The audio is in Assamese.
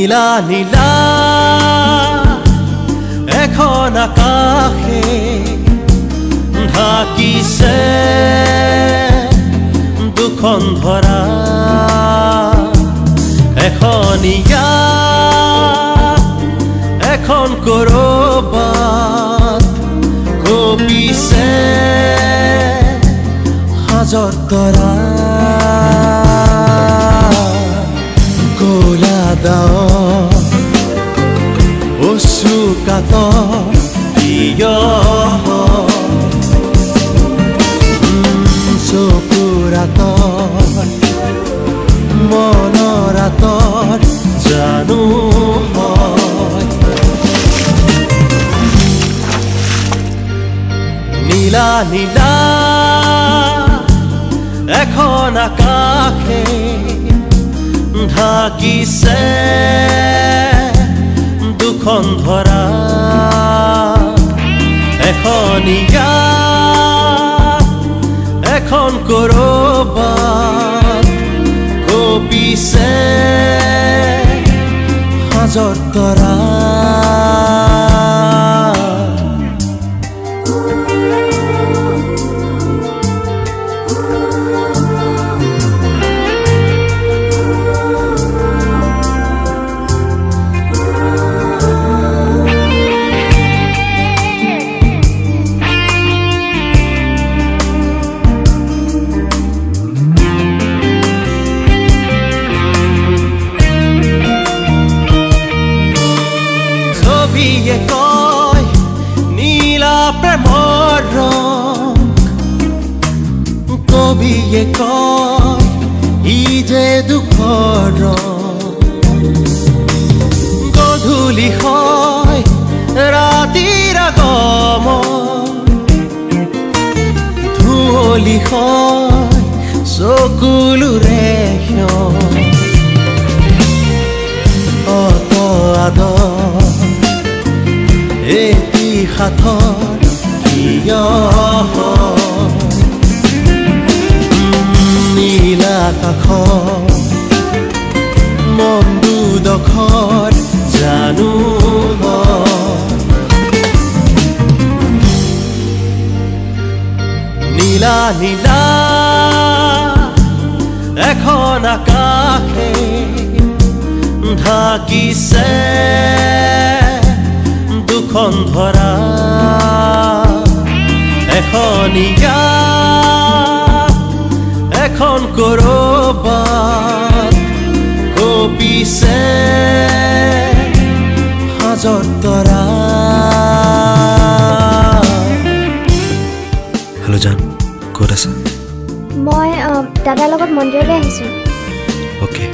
নীলা নীলা এখন আকাশে ঢাকিছে দুখন ধৰা। এখন ইয়াত এখন কৰবাত কপিছে সাজৰ তৰা। কলা দাও হয়। নীলা নীলা এখন আকাশে ঢাকিছে। দুখন ধৰা এখন এখন কৰবাত। কপিছে সাজৰ তৰা। কবিয়ে কয় ই যে দুখৰ গধূলি হয় ৰাতিৰ আগমন। ধুঁৱলি হয় চকুলোৰে অত আদৰ এটি সাথৰ কিয় কাষৰ মন দুডখৰ জানো। নীলা নীলা এখন আকাশে ঢাকিছে দুখন ধৰা এখন ইয়াত এখন কৰবাত কপিছে সাজৰ তৰা। হেল্ল' জান ক'ত আছা? মই দাদাৰ লগত মন্দিৰলৈ আহিছোঁ। অ'কে